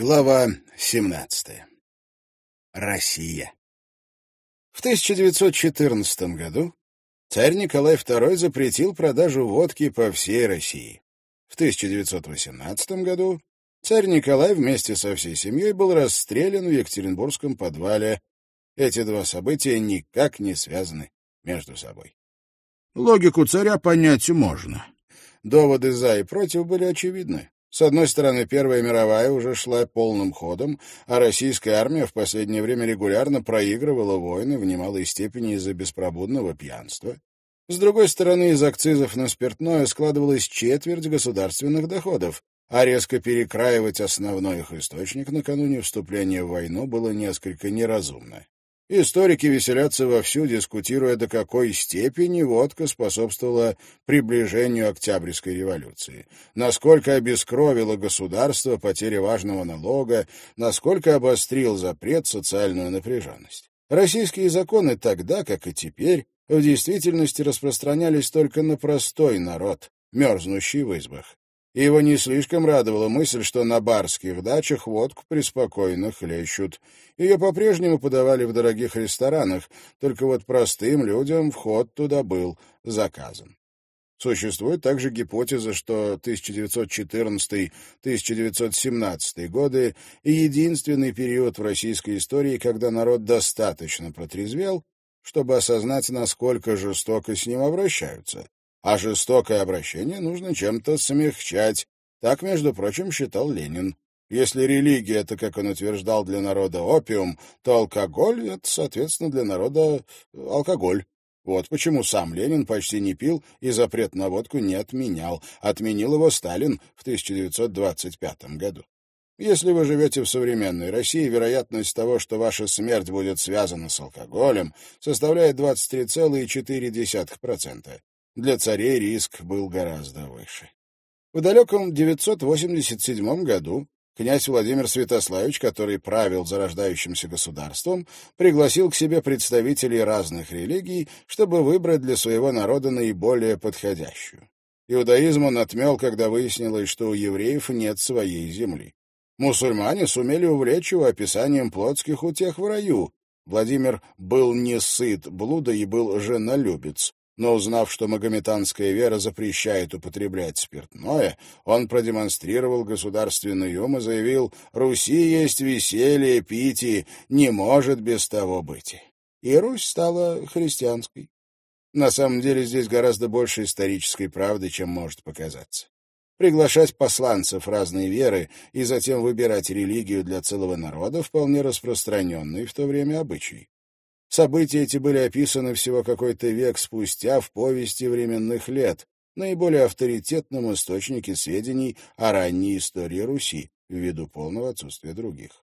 Глава 17. Россия. В 1914 году царь Николай II запретил продажу водки по всей России. В 1918 году царь Николай вместе со всей семьей был расстрелян в Екатеринбургском подвале. Эти два события никак не связаны между собой. Логику царя понять можно. Доводы «за» и «против» были очевидны. С одной стороны, Первая мировая уже шла полным ходом, а российская армия в последнее время регулярно проигрывала войны в немалой степени из-за беспробудного пьянства. С другой стороны, из акцизов на спиртное складывалась четверть государственных доходов, а резко перекраивать основной их источник накануне вступления в войну было несколько неразумно. Историки веселятся вовсю, дискутируя, до какой степени водка способствовала приближению Октябрьской революции, насколько обескровило государство потеря важного налога, насколько обострил запрет социальную напряженность. Российские законы тогда, как и теперь, в действительности распространялись только на простой народ, мерзнущий в избах и его не слишком радовала мысль, что на барских дачах водку преспокойно хлещут. Ее по-прежнему подавали в дорогих ресторанах, только вот простым людям вход туда был заказан. Существует также гипотеза, что 1914-1917 годы — единственный период в российской истории, когда народ достаточно протрезвел, чтобы осознать, насколько жестоко с ним обращаются, а жестокое обращение нужно чем-то смягчать. Так, между прочим, считал Ленин. Если религия — это, как он утверждал, для народа опиум, то алкоголь — это, соответственно, для народа алкоголь. Вот почему сам Ленин почти не пил и запрет на водку не отменял. Отменил его Сталин в 1925 году. Если вы живете в современной России, вероятность того, что ваша смерть будет связана с алкоголем, составляет 23,4%. Для царей риск был гораздо выше. В далеком 987 году князь Владимир Святославич, который правил зарождающимся государством, пригласил к себе представителей разных религий, чтобы выбрать для своего народа наиболее подходящую. Иудаизм он отмел, когда выяснилось, что у евреев нет своей земли. Мусульмане сумели увлечь его описанием плотских утех в раю. Владимир был не сыт блуда и был женолюбец но узнав, что магометанская вера запрещает употреблять спиртное, он продемонстрировал государственный ум и заявил «Руси есть веселье, пить и не может без того быть». И Русь стала христианской. На самом деле здесь гораздо больше исторической правды, чем может показаться. Приглашать посланцев разной веры и затем выбирать религию для целого народа вполне распространенный в то время обычай. События эти были описаны всего какой-то век спустя в повести временных лет, наиболее авторитетном источнике сведений о ранней истории Руси, ввиду полного отсутствия других.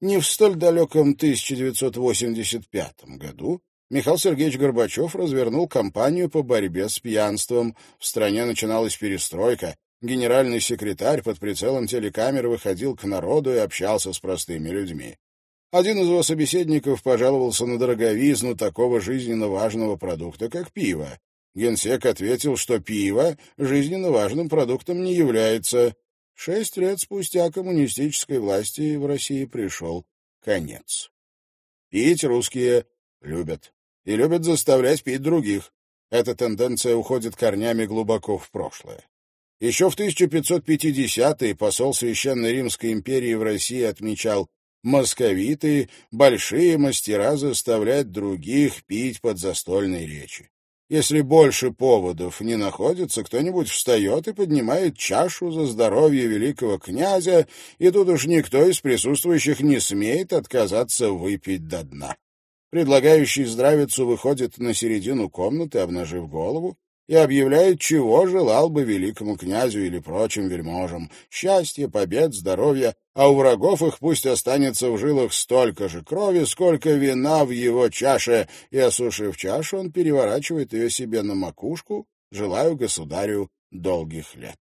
Не в столь далеком 1985 году Михаил Сергеевич Горбачев развернул кампанию по борьбе с пьянством. В стране начиналась перестройка. Генеральный секретарь под прицелом телекамеры выходил к народу и общался с простыми людьми. Один из его собеседников пожаловался на дороговизну такого жизненно важного продукта, как пиво. Генсек ответил, что пиво жизненно важным продуктом не является. Шесть лет спустя коммунистической власти в России пришел конец. Пить русские любят. И любят заставлять пить других. Эта тенденция уходит корнями глубоко в прошлое. Еще в 1550-е посол Священной Римской империи в России отмечал московиты — большие мастера заставлять других пить под застольной речи. Если больше поводов не находится, кто-нибудь встает и поднимает чашу за здоровье великого князя, и тут уж никто из присутствующих не смеет отказаться выпить до дна. Предлагающий здравицу выходит на середину комнаты, обнажив голову, и объявляет, чего желал бы великому князю или прочим вельможам — счастья, побед, здоровья, а у врагов их пусть останется в жилах столько же крови, сколько вина в его чаше, и, осушив чашу, он переворачивает ее себе на макушку, желаю государю долгих лет.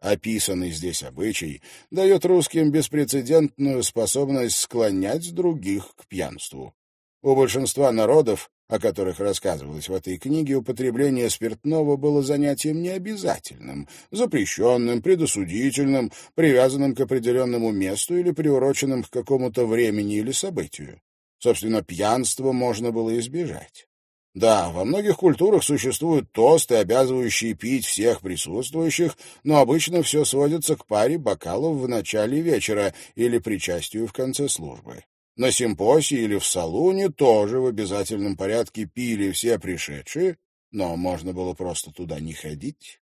Описанный здесь обычай дает русским беспрецедентную способность склонять других к пьянству. У большинства народов о которых рассказывалось в этой книге, употребление спиртного было занятием необязательным, запрещенным, предосудительным, привязанным к определенному месту или приуроченным к какому-то времени или событию. Собственно, пьянство можно было избежать. Да, во многих культурах существуют тосты, обязывающие пить всех присутствующих, но обычно все сводится к паре бокалов в начале вечера или причастию в конце службы. На симпосии или в салуне тоже в обязательном порядке пили все пришедшие, но можно было просто туда не ходить.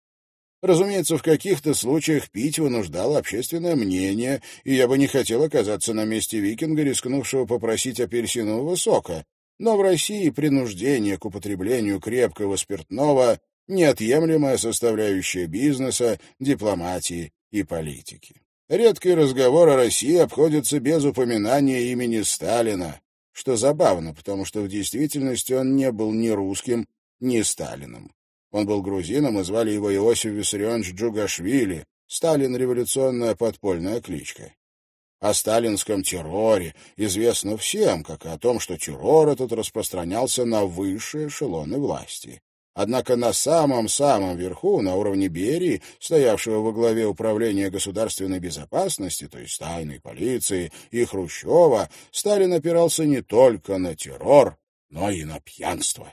Разумеется, в каких-то случаях пить вынуждало общественное мнение, и я бы не хотел оказаться на месте викинга, рискнувшего попросить апельсинового сока. Но в России принуждение к употреблению крепкого спиртного — неотъемлемая составляющая бизнеса, дипломатии и политики. Редкий разговор о России обходится без упоминания имени Сталина, что забавно, потому что в действительности он не был ни русским, ни Сталином. Он был грузином, и звали его Иосиф Виссарионович Джугашвили, Сталин — революционная подпольная кличка. О сталинском терроре известно всем, как и о том, что террор этот распространялся на высшие эшелоны власти. Однако на самом-самом верху, на уровне Берии, стоявшего во главе управления государственной безопасности, то есть тайной полиции, и Хрущева, Сталин опирался не только на террор, но и на пьянство.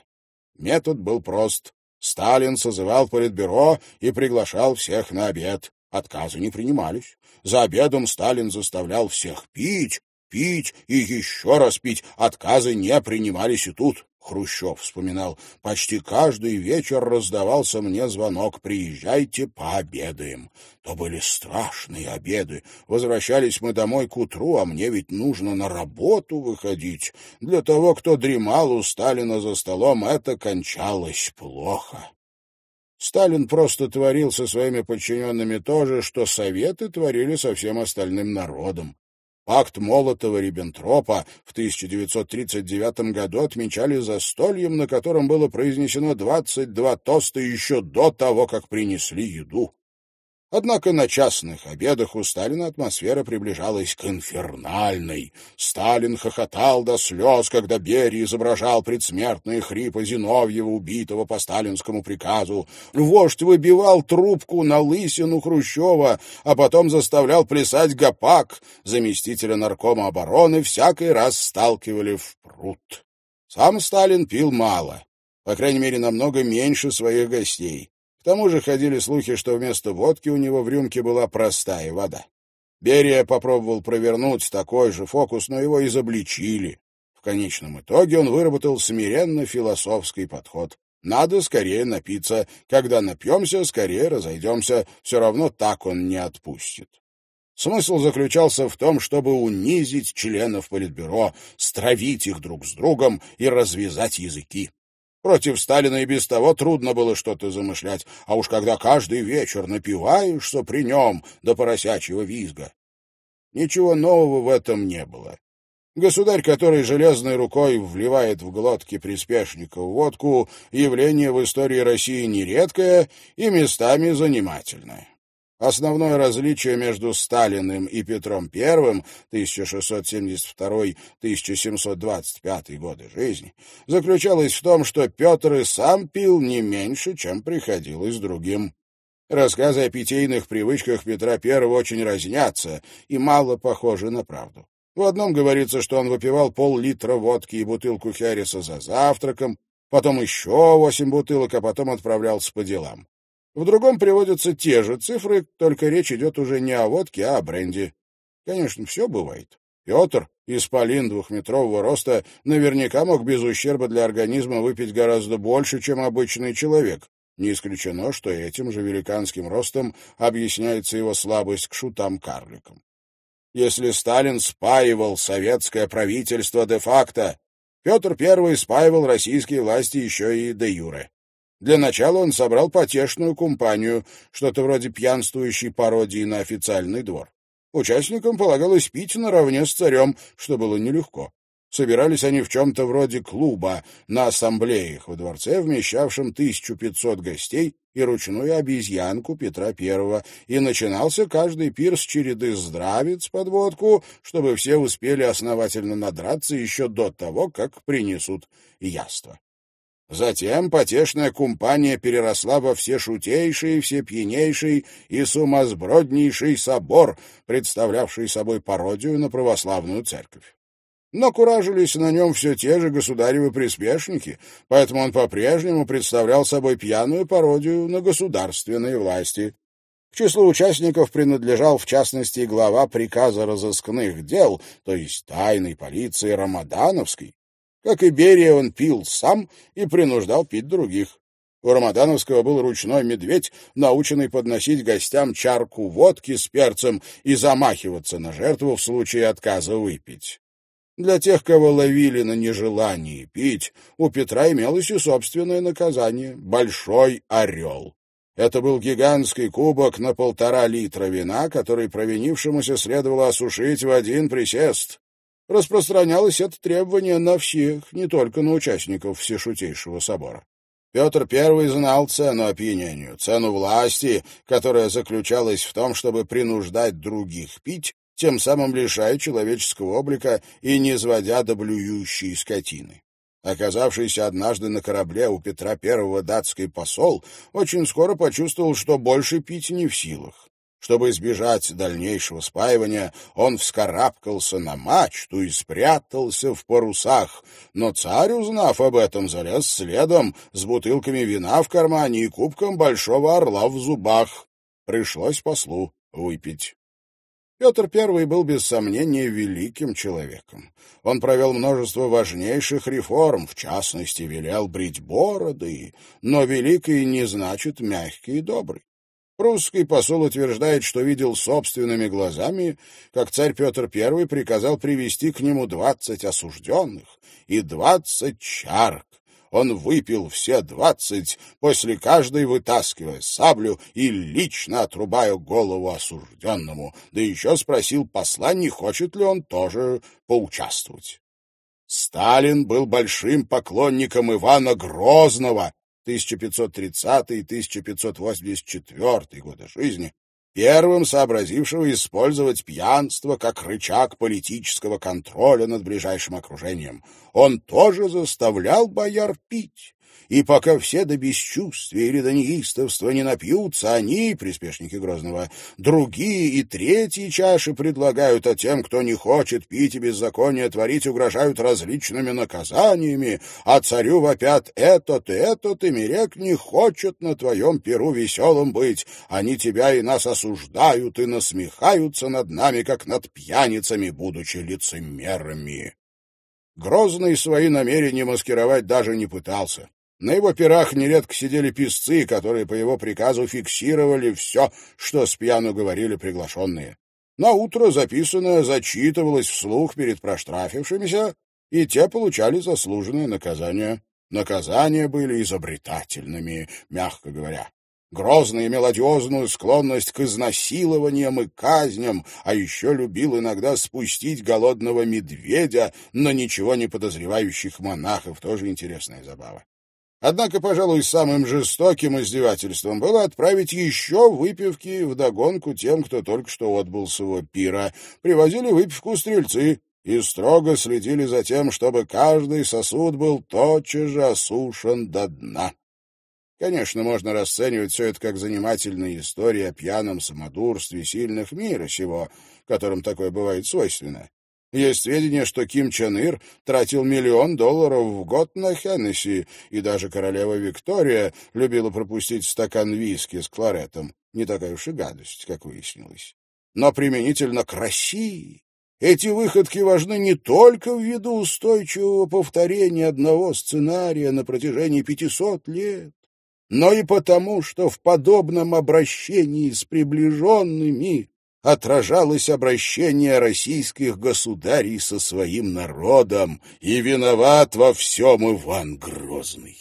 Метод был прост. Сталин созывал политбюро и приглашал всех на обед. Отказы не принимались. За обедом Сталин заставлял всех пить, пить и еще раз пить. Отказы не принимались и тут. Хрущев вспоминал, почти каждый вечер раздавался мне звонок «Приезжайте, пообедаем». То были страшные обеды. Возвращались мы домой к утру, а мне ведь нужно на работу выходить. Для того, кто дремал у Сталина за столом, это кончалось плохо. Сталин просто творил со своими подчиненными то же, что Советы творили со всем остальным народом. Пакт Молотова-Риббентропа в 1939 году отмечали застольем, на котором было произнесено 22 тоста еще до того, как принесли еду. Однако на частных обедах у Сталина атмосфера приближалась к инфернальной. Сталин хохотал до слез, когда Берия изображал предсмертные хрипы Зиновьева, убитого по сталинскому приказу. Вождь выбивал трубку на лысину Хрущева, а потом заставлял плясать Гапак. Заместителя наркома обороны всякий раз сталкивали в пруд. Сам Сталин пил мало, по крайней мере, намного меньше своих гостей. К тому же ходили слухи, что вместо водки у него в рюмке была простая вода. Берия попробовал провернуть такой же фокус, но его изобличили. В конечном итоге он выработал смиренно философский подход. Надо скорее напиться. Когда напьемся, скорее разойдемся. Все равно так он не отпустит. Смысл заключался в том, чтобы унизить членов Политбюро, стравить их друг с другом и развязать языки. Против Сталина и без того трудно было что-то замышлять, а уж когда каждый вечер напиваешься при нем до поросячьего визга. Ничего нового в этом не было. Государь, который железной рукой вливает в глотки приспешников водку, явление в истории России нередкое и местами занимательное. Основное различие между Сталиным и Петром I 1672-1725 годы жизни заключалось в том, что Петр и сам пил не меньше, чем приходилось другим. Рассказы о питейных привычках Петра I очень разнятся и мало похожи на правду. В одном говорится, что он выпивал пол-литра водки и бутылку хереса за завтраком, потом еще восемь бутылок, а потом отправлялся по делам. В другом приводятся те же цифры, только речь идет уже не о водке, а о бренде. Конечно, все бывает. Петр, исполин двухметрового роста, наверняка мог без ущерба для организма выпить гораздо больше, чем обычный человек. Не исключено, что этим же великанским ростом объясняется его слабость к шутам-карликам. Если Сталин спаивал советское правительство де-факто, Петр I спаивал российские власти еще и де-юре. Для начала он собрал потешную компанию, что-то вроде пьянствующей пародии на официальный двор. Участникам полагалось пить наравне с царем, что было нелегко. Собирались они в чем-то вроде клуба на ассамблеях во дворце, вмещавшем 1500 гостей и ручную обезьянку Петра Первого, и начинался каждый пир с череды здравиц под водку, чтобы все успели основательно надраться еще до того, как принесут яство. Затем потешная кумпания переросла во все шутейший, все пьянейший и сумасброднейший собор, представлявший собой пародию на православную церковь. Но куражились на нем все те же государевы приспешники, поэтому он по-прежнему представлял собой пьяную пародию на государственные власти. К числу участников принадлежал, в частности, глава приказа разыскных дел, то есть тайной полиции Рамадановской. Как и Берия, он пил сам и принуждал пить других. У Рамадановского был ручной медведь, наученный подносить гостям чарку водки с перцем и замахиваться на жертву в случае отказа выпить. Для тех, кого ловили на нежелании пить, у Петра имелось и собственное наказание — большой орел. Это был гигантский кубок на полтора литра вина, который провинившемуся следовало осушить в один присест. Распространялось это требование на всех, не только на участников Всешутейшего собора. Петр I знал цену опьянению, цену власти, которая заключалась в том, чтобы принуждать других пить тем самым лишая человеческого облика и не сводя до блюющей скотины. Оказавшийся однажды на корабле у Петра I датский посол очень скоро почувствовал, что больше пить не в силах. Чтобы избежать дальнейшего спаивания, он вскарабкался на мачту и спрятался в парусах. Но царь, узнав об этом, залез следом с бутылками вина в кармане и кубком большого орла в зубах. Пришлось послу выпить. Петр I был без сомнения великим человеком. Он провел множество важнейших реформ, в частности, велел брить бороды, но великий не значит мягкий и добрый. Русский посол утверждает, что видел собственными глазами, как царь Петр I приказал привести к нему двадцать осужденных и двадцать чарк, он выпил все двадцать, после каждой вытаскивая саблю и лично отрубая голову осужденному, да еще спросил посла, не хочет ли он тоже поучаствовать. Сталин был большим поклонником Ивана Грозного, 1530-1584 годы жизни, первым сообразившего использовать пьянство как рычаг политического контроля над ближайшим окружением. Он тоже заставлял бояр пить, и пока все до бесчувствия или до неистовства не напьются, они, приспешники Грозного, другие и третьи чаши предлагают, а тем, кто не хочет пить и беззаконие творить, угрожают различными наказаниями, а царю вопят «этот этот, и Мирек не хочет на твоем перу веселым быть, они тебя и нас осуждают и насмехаются над нами, как над пьяницами, будучи лицемерами». Грозный свои намерения маскировать даже не пытался. На его пирах нередко сидели писцы, которые по его приказу фиксировали все, что с пьяну говорили приглашенные. На утро записанное зачитывалось вслух перед проштрафившимися, и те получали заслуженное наказание. Наказания были изобретательными, мягко говоря. Грозный имел одиозную склонность к изнасилованиям и казням, а еще любил иногда спустить голодного медведя на ничего не подозревающих монахов. Тоже интересная забава. Однако, пожалуй, самым жестоким издевательством было отправить еще выпивки вдогонку тем, кто только что отбыл с его пира. Привозили выпивку стрельцы и строго следили за тем, чтобы каждый сосуд был тотчас же осушен до дна. Конечно, можно расценивать все это как занимательная история о пьяном самодурстве сильных мира сего, которым такое бывает свойственно. Есть сведения, что Ким Чен Ир тратил миллион долларов в год на Хеннесси, и даже королева Виктория любила пропустить стакан виски с кларетом. Не такая уж и гадость, как выяснилось. Но применительно к России эти выходки важны не только ввиду устойчивого повторения одного сценария на протяжении пятисот лет, но и потому, что в подобном обращении с приближенными отражалось обращение российских государей со своим народом, и виноват во всем Иван Грозный.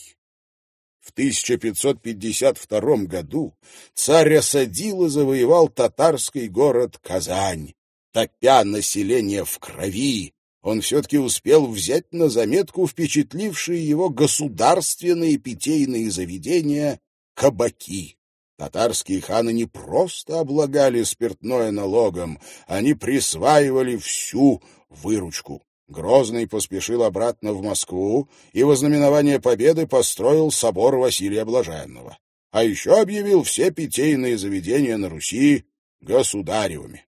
В 1552 году царь осадил и завоевал татарский город Казань, топя население в крови, он все-таки успел взять на заметку впечатлившие его государственные питейные заведения кабаки. Татарские ханы не просто облагали спиртное налогом, они присваивали всю выручку. Грозный поспешил обратно в Москву и во знаменование победы построил собор Василия Блаженного. А еще объявил все питейные заведения на Руси государевыми.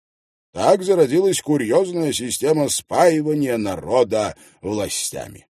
Так зародилась курьезная система спаивания народа властями.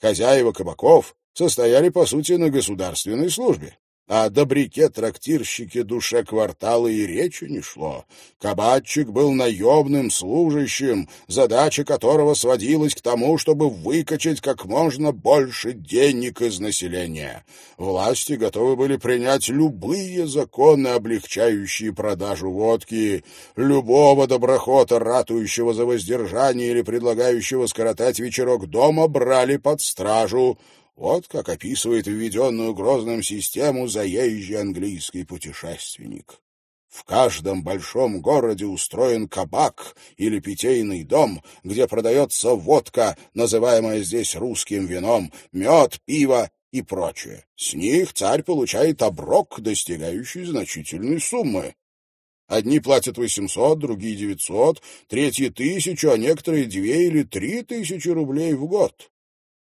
Хозяева кабаков состояли, по сути, на государственной службе. О добряке трактирщике душе квартала и речи не шло. Кабачик был наемным служащим, задача которого сводилась к тому, чтобы выкачать как можно больше денег из населения. Власти готовы были принять любые законы, облегчающие продажу водки, любого доброхота, ратующего за воздержание или предлагающего скоротать вечерок дома, брали под стражу — вот как описывает введенную Грозным систему заезжий английский путешественник. В каждом большом городе устроен кабак или питейный дом, где продается водка, называемая здесь русским вином, мед, пиво и прочее. С них царь получает оброк, достигающий значительной суммы. Одни платят 800, другие 900, третьи — тысячу, а некоторые — две или три тысячи рублей в год.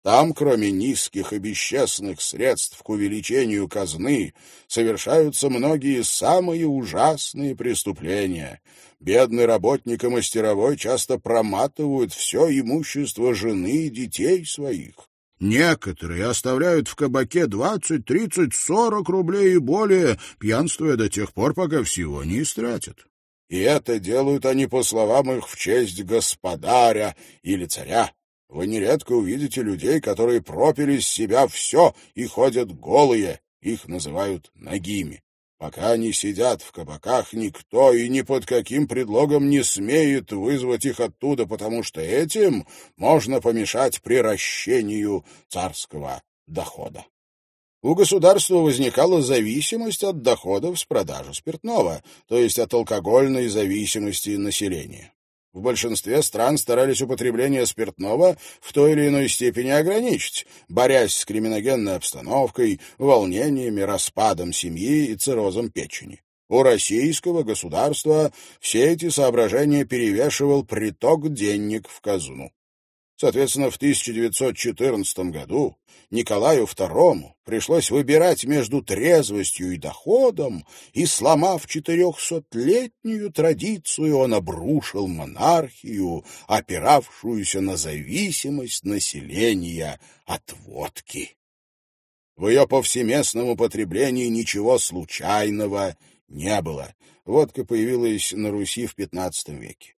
Там, кроме низких и бесчестных средств к увеличению казны, совершаются многие самые ужасные преступления. Бедный работник и мастеровой часто проматывают все имущество жены и детей своих. Некоторые оставляют в кабаке двадцать, тридцать, сорок рублей и более, пьянствуя до тех пор, пока всего не истратят. И это делают они, по словам их, в честь господаря или царя. Вы нередко увидите людей, которые пропили с себя все и ходят голые. Их называют нагими. Пока они сидят в кабаках, никто и ни под каким предлогом не смеет вызвать их оттуда, потому что этим можно помешать приращению царского дохода. У государства возникала зависимость от доходов с продажи спиртного, то есть от алкогольной зависимости населения. В большинстве стран старались употребление спиртного в той или иной степени ограничить, борясь с криминогенной обстановкой, волнениями, распадом семьи и циррозом печени. У российского государства все эти соображения перевешивал приток денег в казну. Соответственно, в 1914 году Николаю II пришлось выбирать между трезвостью и доходом, и, сломав четырехсотлетнюю традицию, он обрушил монархию, опиравшуюся на зависимость населения от водки. В ее повсеместном употреблении ничего случайного не было. Водка появилась на Руси в XV веке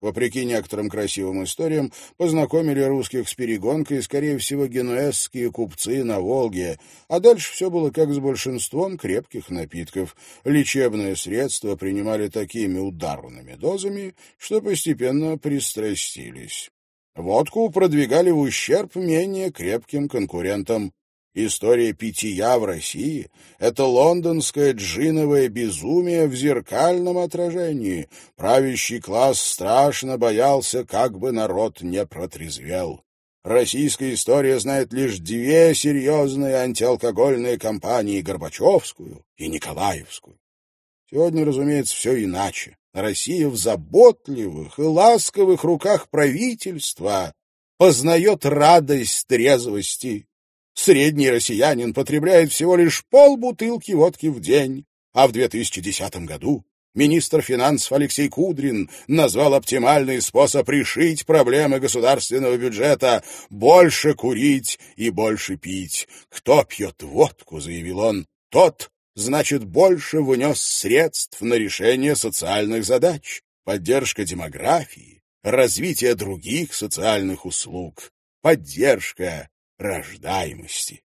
вопреки некоторым красивым историям, познакомили русских с перегонкой, скорее всего, генуэзские купцы на Волге, а дальше все было как с большинством крепких напитков. Лечебные средства принимали такими ударными дозами, что постепенно пристрастились. Водку продвигали в ущерб менее крепким конкурентам. История питья в России — это лондонское джиновое безумие в зеркальном отражении. Правящий класс страшно боялся, как бы народ не протрезвел. Российская история знает лишь две серьезные антиалкогольные кампании — Горбачевскую и Николаевскую. Сегодня, разумеется, все иначе. Россия в заботливых и ласковых руках правительства познает радость трезвости Средний россиянин потребляет всего лишь полбутылки водки в день, а в 2010 году министр финансов Алексей Кудрин назвал оптимальный способ решить проблемы государственного бюджета — больше курить и больше пить. Кто пьет водку, заявил он, тот, значит, больше внес средств на решение социальных задач, поддержка демографии, развитие других социальных услуг, поддержка рождаемости.